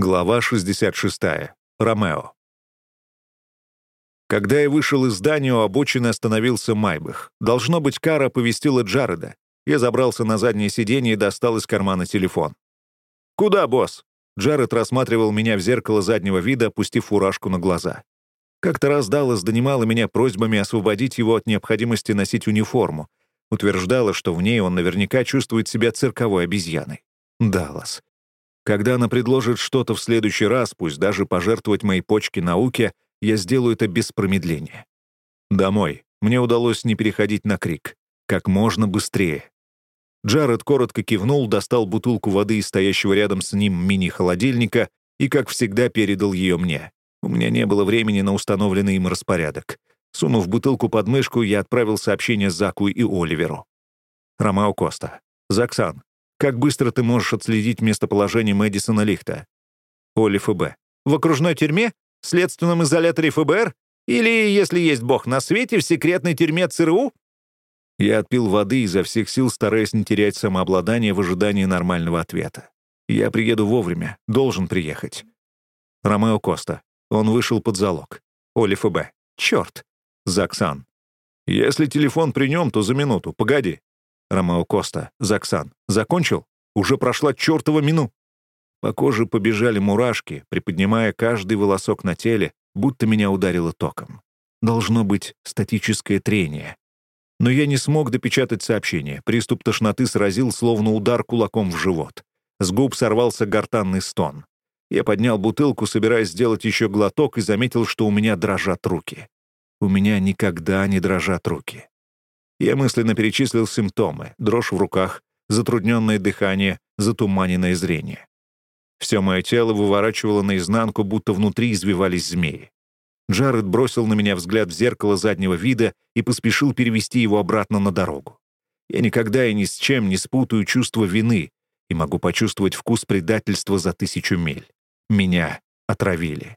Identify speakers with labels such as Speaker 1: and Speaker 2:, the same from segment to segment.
Speaker 1: Глава 66. Ромео. Когда я вышел из здания, у обочины остановился Майбах. Должно быть, Кара оповестила Джареда. Я забрался на заднее сиденье и достал из кармана телефон. «Куда, босс?» Джаред рассматривал меня в зеркало заднего вида, опустив фуражку на глаза. Как-то раз Даллас донимала меня просьбами освободить его от необходимости носить униформу. Утверждала, что в ней он наверняка чувствует себя цирковой обезьяной. Даллас. Когда она предложит что-то в следующий раз, пусть даже пожертвовать мои почки науке, я сделаю это без промедления. Домой. Мне удалось не переходить на крик. Как можно быстрее. Джаред коротко кивнул, достал бутылку воды из стоящего рядом с ним мини-холодильника и, как всегда, передал ее мне. У меня не было времени на установленный им распорядок. Сунув бутылку под мышку, я отправил сообщение Заку и Оливеру. Ромао Коста. «Заксан, как быстро ты можешь отследить местоположение Мэдисона Лихта? Оли ФБ. В окружной тюрьме? В следственном изоляторе ФБР? Или, если есть бог на свете, в секретной тюрьме ЦРУ? Я отпил воды изо всех сил, стараясь не терять самообладание в ожидании нормального ответа. Я приеду вовремя, должен приехать. Ромео Коста. Он вышел под залог. Оли ФБ. Черт. Заксан. Если телефон при нем, то за минуту. Погоди. Ромео Коста, Заксан. Закончил? Уже прошла чертова мину. По коже побежали мурашки, приподнимая каждый волосок на теле, будто меня ударило током. Должно быть статическое трение. Но я не смог допечатать сообщение. Приступ тошноты сразил, словно удар кулаком в живот. С губ сорвался гортанный стон. Я поднял бутылку, собираясь сделать еще глоток, и заметил, что у меня дрожат руки. У меня никогда не дрожат руки. Я мысленно перечислил симптомы — дрожь в руках, затрудненное дыхание, затуманенное зрение. Все мое тело выворачивало наизнанку, будто внутри извивались змеи. Джаред бросил на меня взгляд в зеркало заднего вида и поспешил перевести его обратно на дорогу. Я никогда и ни с чем не спутаю чувство вины и могу почувствовать вкус предательства за тысячу миль. Меня отравили.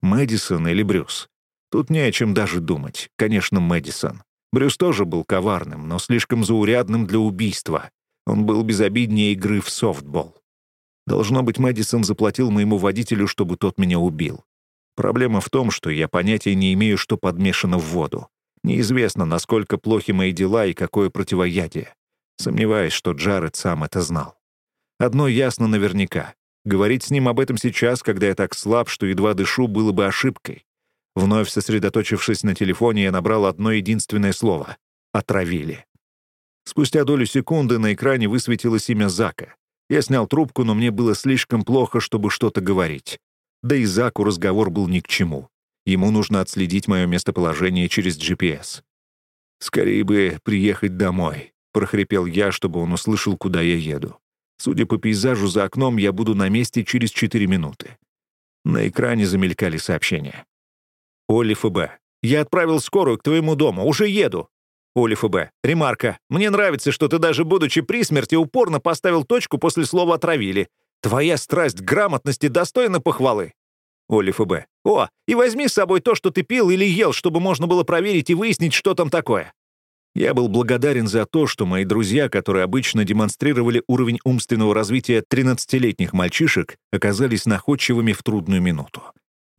Speaker 1: Мэдисон или Брюс? Тут не о чем даже думать. Конечно, Мэдисон. Брюс тоже был коварным, но слишком заурядным для убийства. Он был безобиднее игры в софтбол. Должно быть, Мэдисон заплатил моему водителю, чтобы тот меня убил. Проблема в том, что я понятия не имею, что подмешано в воду. Неизвестно, насколько плохи мои дела и какое противоядие. Сомневаюсь, что Джаред сам это знал. Одно ясно наверняка. Говорить с ним об этом сейчас, когда я так слаб, что едва дышу, было бы ошибкой. Вновь сосредоточившись на телефоне, я набрал одно единственное слово — «отравили». Спустя долю секунды на экране высветилось имя Зака. Я снял трубку, но мне было слишком плохо, чтобы что-то говорить. Да и Заку разговор был ни к чему. Ему нужно отследить мое местоположение через GPS. «Скорее бы приехать домой», — прохрипел я, чтобы он услышал, куда я еду. Судя по пейзажу за окном, я буду на месте через 4 минуты. На экране замелькали сообщения. Оли ФБ. «Я отправил скорую к твоему дому. Уже еду». Оли ФБ. «Ремарка. Мне нравится, что ты даже будучи при смерти упорно поставил точку после слова «отравили». Твоя страсть к грамотности достойна похвалы». Оли ФБ. «О, и возьми с собой то, что ты пил или ел, чтобы можно было проверить и выяснить, что там такое». Я был благодарен за то, что мои друзья, которые обычно демонстрировали уровень умственного развития 13-летних мальчишек, оказались находчивыми в трудную минуту.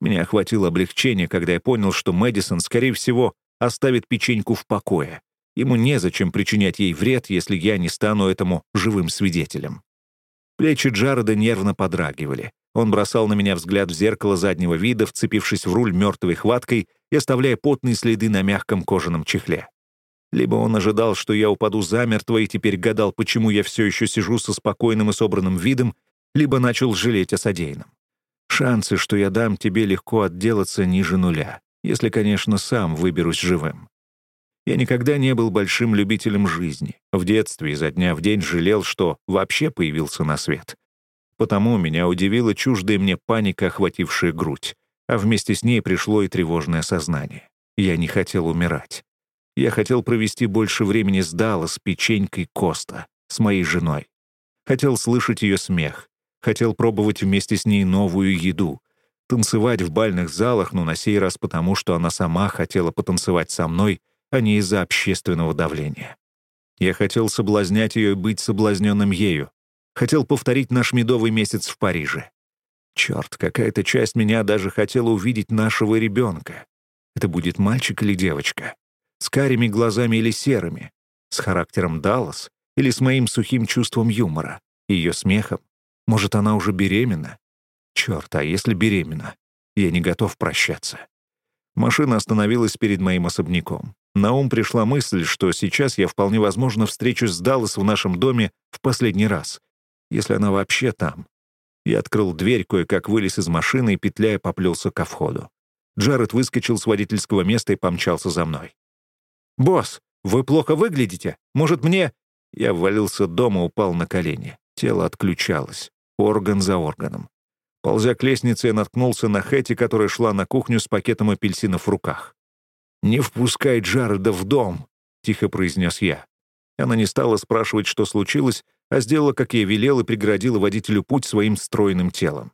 Speaker 1: Меня охватило облегчение, когда я понял, что Мэдисон, скорее всего, оставит печеньку в покое. Ему незачем причинять ей вред, если я не стану этому живым свидетелем. Плечи Джареда нервно подрагивали. Он бросал на меня взгляд в зеркало заднего вида, вцепившись в руль мертвой хваткой и оставляя потные следы на мягком кожаном чехле. Либо он ожидал, что я упаду замертво и теперь гадал, почему я все еще сижу со спокойным и собранным видом, либо начал жалеть о содеянном. Шансы, что я дам тебе легко отделаться ниже нуля, если, конечно, сам выберусь живым. Я никогда не был большим любителем жизни. В детстве изо дня в день жалел, что вообще появился на свет. Потому меня удивила чуждая мне паника, охватившая грудь, а вместе с ней пришло и тревожное сознание. Я не хотел умирать. Я хотел провести больше времени с Дала, с печенькой Коста, с моей женой. Хотел слышать ее смех, Хотел пробовать вместе с ней новую еду. Танцевать в бальных залах, но на сей раз потому, что она сама хотела потанцевать со мной, а не из-за общественного давления. Я хотел соблазнять ее и быть соблазненным ею. Хотел повторить наш медовый месяц в Париже. Черт, какая-то часть меня даже хотела увидеть нашего ребенка. Это будет мальчик или девочка? С карими глазами или серыми? С характером Даллас? Или с моим сухим чувством юмора? Ее смехом? Может, она уже беременна? Черт, а если беременна? Я не готов прощаться. Машина остановилась перед моим особняком. На ум пришла мысль, что сейчас я вполне возможно встречусь с Даллас в нашем доме в последний раз, если она вообще там. Я открыл дверь, кое-как вылез из машины и, петляя, поплелся ко входу. Джаред выскочил с водительского места и помчался за мной. «Босс, вы плохо выглядите. Может, мне...» Я ввалился дома, упал на колени. Тело отключалось. Орган за органом. Ползя к лестнице, я наткнулся на Хэти, которая шла на кухню с пакетом апельсинов в руках. «Не впускай Джареда в дом», — тихо произнес я. Она не стала спрашивать, что случилось, а сделала, как я велел, и преградила водителю путь своим стройным телом.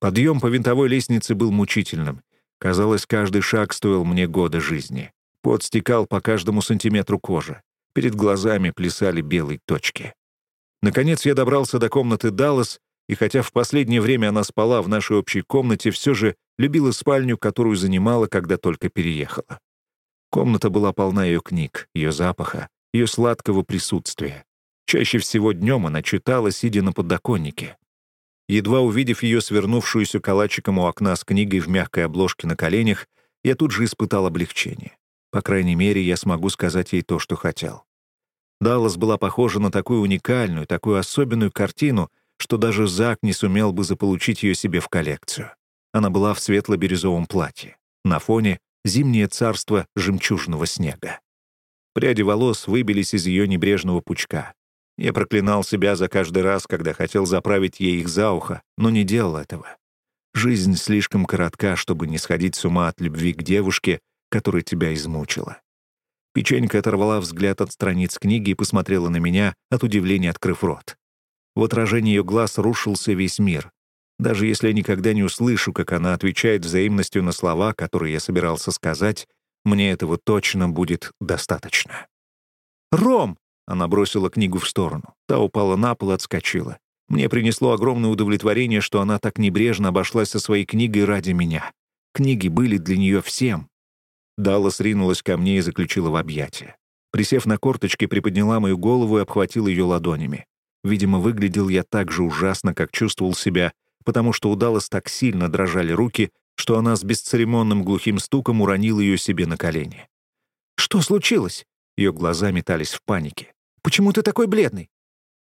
Speaker 1: Подъем по винтовой лестнице был мучительным. Казалось, каждый шаг стоил мне года жизни. Пот стекал по каждому сантиметру кожи. Перед глазами плясали белые точки. Наконец я добрался до комнаты Даллас, и хотя в последнее время она спала в нашей общей комнате, все же любила спальню, которую занимала, когда только переехала. Комната была полна ее книг, ее запаха, ее сладкого присутствия. Чаще всего днем она читала, сидя на подоконнике. Едва увидев ее свернувшуюся калачиком у окна с книгой в мягкой обложке на коленях, я тут же испытал облегчение. По крайней мере, я смогу сказать ей то, что хотел. Даллас была похожа на такую уникальную, такую особенную картину, что даже Зак не сумел бы заполучить ее себе в коллекцию. Она была в светло-бирюзовом платье. На фоне зимнее царство жемчужного снега. Пряди волос выбились из ее небрежного пучка. Я проклинал себя за каждый раз, когда хотел заправить ей их за ухо, но не делал этого. Жизнь слишком коротка, чтобы не сходить с ума от любви к девушке, которая тебя измучила. Печенька оторвала взгляд от страниц книги и посмотрела на меня, от удивления открыв рот. В отражении ее глаз рушился весь мир. Даже если я никогда не услышу, как она отвечает взаимностью на слова, которые я собирался сказать, мне этого точно будет достаточно. «Ром!» — она бросила книгу в сторону. Та упала на пол отскочила. Мне принесло огромное удовлетворение, что она так небрежно обошлась со своей книгой ради меня. Книги были для нее всем. Даллас ринулась ко мне и заключила в объятия. Присев на корточки, приподняла мою голову и обхватила ее ладонями. Видимо, выглядел я так же ужасно, как чувствовал себя, потому что у Даллас так сильно дрожали руки, что она с бесцеремонным глухим стуком уронила ее себе на колени. «Что случилось?» Ее глаза метались в панике. «Почему ты такой бледный?»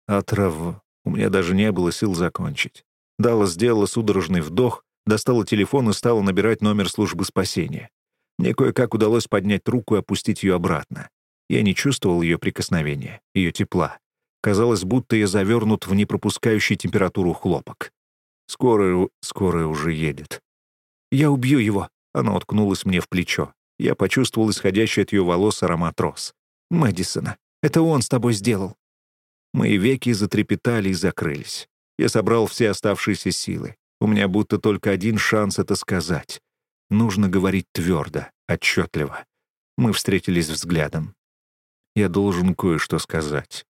Speaker 1: «Отрав... У меня даже не было сил закончить». Дала сделала судорожный вдох, достала телефон и стала набирать номер службы спасения. Мне кое-как удалось поднять руку и опустить ее обратно. Я не чувствовал ее прикосновения, ее тепла. Казалось, будто я завернут в непропускающий температуру хлопок. Скорая, скорая уже едет. «Я убью его!» Она уткнулась мне в плечо. Я почувствовал исходящий от ее волос аромат роз. «Мэдисона, это он с тобой сделал!» Мои веки затрепетали и закрылись. Я собрал все оставшиеся силы. У меня будто только один шанс это сказать. Нужно говорить твердо, отчетливо. Мы встретились взглядом. Я должен кое-что сказать.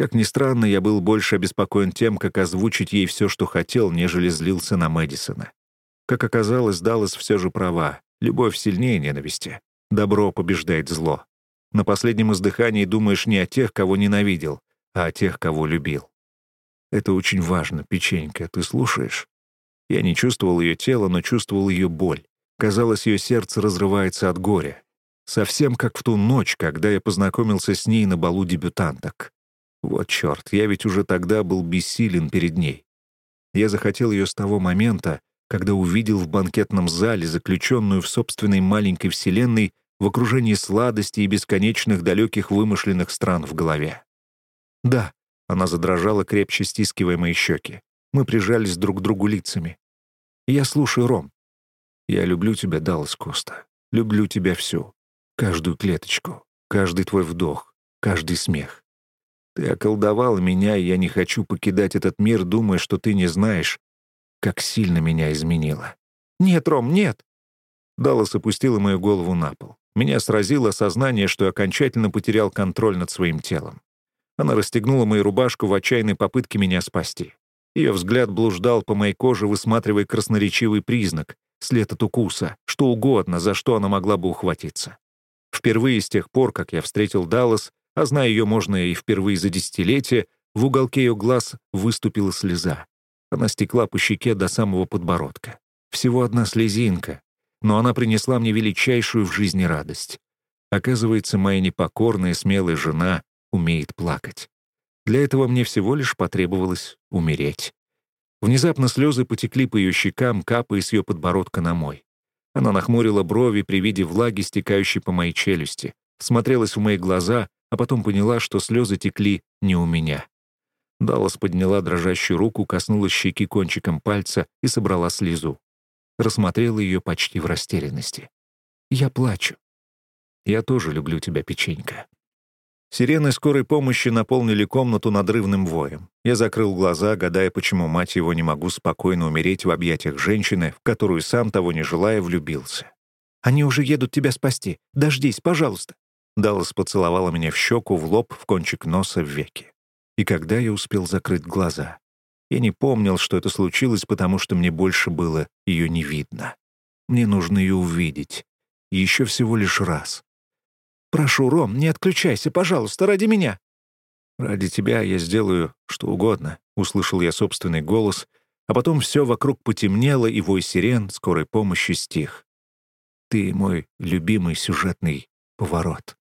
Speaker 1: Как ни странно, я был больше обеспокоен тем, как озвучить ей все, что хотел, нежели злился на Мэдисона. Как оказалось, Даллас все же права. Любовь сильнее ненависти. Добро побеждает зло. На последнем издыхании думаешь не о тех, кого ненавидел, а о тех, кого любил. Это очень важно, печенька, ты слушаешь? Я не чувствовал ее тело, но чувствовал ее боль. Казалось, ее сердце разрывается от горя. Совсем как в ту ночь, когда я познакомился с ней на балу дебютанток. Вот черт, я ведь уже тогда был бессилен перед ней. Я захотел ее с того момента, когда увидел в банкетном зале, заключенную в собственной маленькой вселенной, в окружении сладостей и бесконечных далеких вымышленных стран в голове. «Да», — она задрожала, крепче стискивая мои щеки. Мы прижались друг к другу лицами. «Я слушаю, Ром. Я люблю тебя, Даллас Коста. Люблю тебя всю. Каждую клеточку, каждый твой вдох, каждый смех. Ты околдовал меня, и я не хочу покидать этот мир, думая, что ты не знаешь, как сильно меня изменило. «Нет, Ром, нет!» Даллас опустила мою голову на пол. Меня сразило сознание, что я окончательно потерял контроль над своим телом. Она расстегнула мою рубашку в отчаянной попытке меня спасти. Ее взгляд блуждал по моей коже, высматривая красноречивый признак, след от укуса, что угодно, за что она могла бы ухватиться. Впервые с тех пор, как я встретил Даллас, а зная ее можно и впервые за десятилетие, в уголке ее глаз выступила слеза. Она стекла по щеке до самого подбородка. Всего одна слезинка, но она принесла мне величайшую в жизни радость. Оказывается, моя непокорная, смелая жена умеет плакать. Для этого мне всего лишь потребовалось умереть. Внезапно слезы потекли по ее щекам, капая с ее подбородка на мой. Она нахмурила брови при виде влаги, стекающей по моей челюсти, смотрелась в мои глаза, а потом поняла, что слезы текли не у меня. Даллас подняла дрожащую руку, коснулась щеки кончиком пальца и собрала слезу. Рассмотрела ее почти в растерянности. «Я плачу. Я тоже люблю тебя, печенька». Сирены скорой помощи наполнили комнату надрывным воем. Я закрыл глаза, гадая, почему мать его не могу спокойно умереть в объятиях женщины, в которую сам того не желая влюбился. «Они уже едут тебя спасти. Дождись, пожалуйста». Даллас поцеловала меня в щеку, в лоб, в кончик носа, в веки. И когда я успел закрыть глаза? Я не помнил, что это случилось, потому что мне больше было ее не видно. Мне нужно ее увидеть. И еще всего лишь раз. «Прошу, Ром, не отключайся, пожалуйста, ради меня». «Ради тебя я сделаю что угодно», — услышал я собственный голос, а потом все вокруг потемнело, и вой сирен скорой помощи стих. «Ты мой любимый сюжетный поворот».